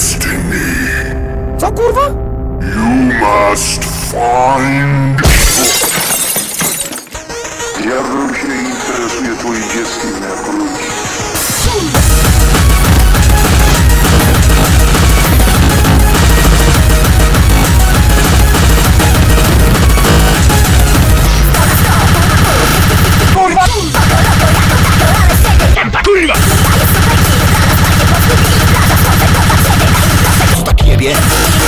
destiny. Co kurwa? You must find... Ja wrócę i interesuję twoje dziecko, Yeah.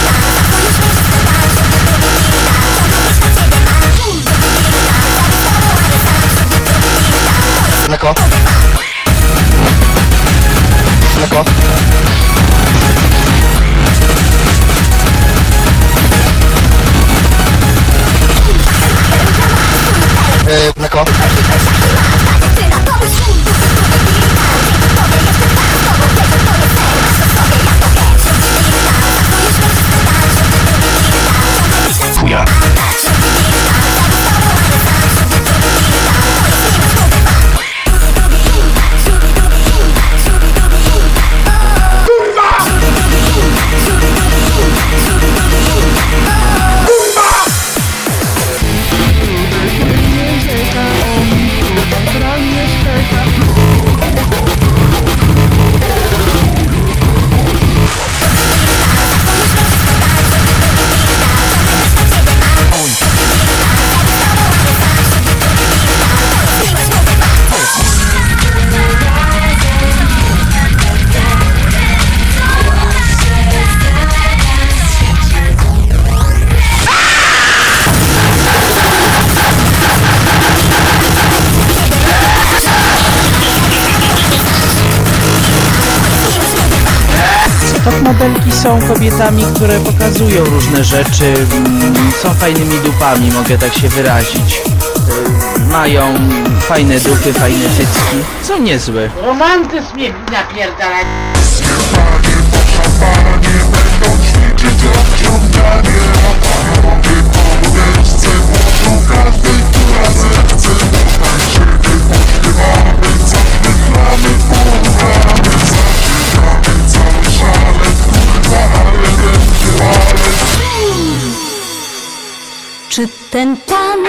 Top modelki są kobietami, które pokazują różne rzeczy, mm, są fajnymi dupami, mogę tak się wyrazić. Y, Mają fajne dupy, fajne cycki, są niezłe. Romantyzm mnie napierdala. Czy ten pan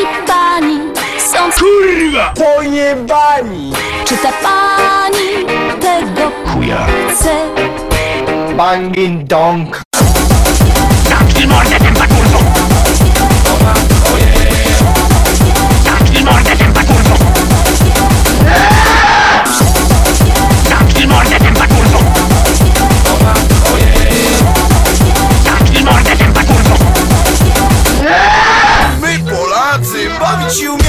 i pani są Kurwa! Pojebani! Czy ta pani tego Chuja. chce? Bangin dong! My Polacy bawić się